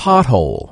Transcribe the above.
pothole.